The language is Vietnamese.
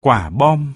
quả bom.